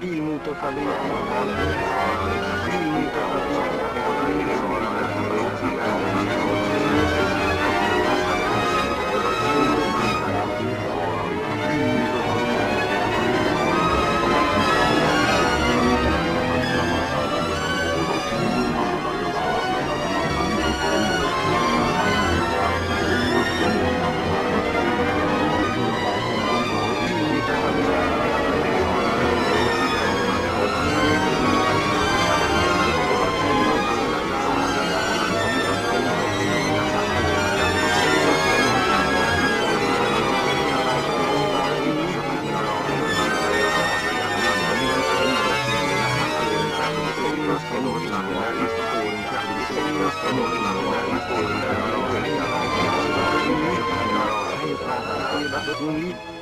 il mutuo fabbricato, il mutuo. Thank you.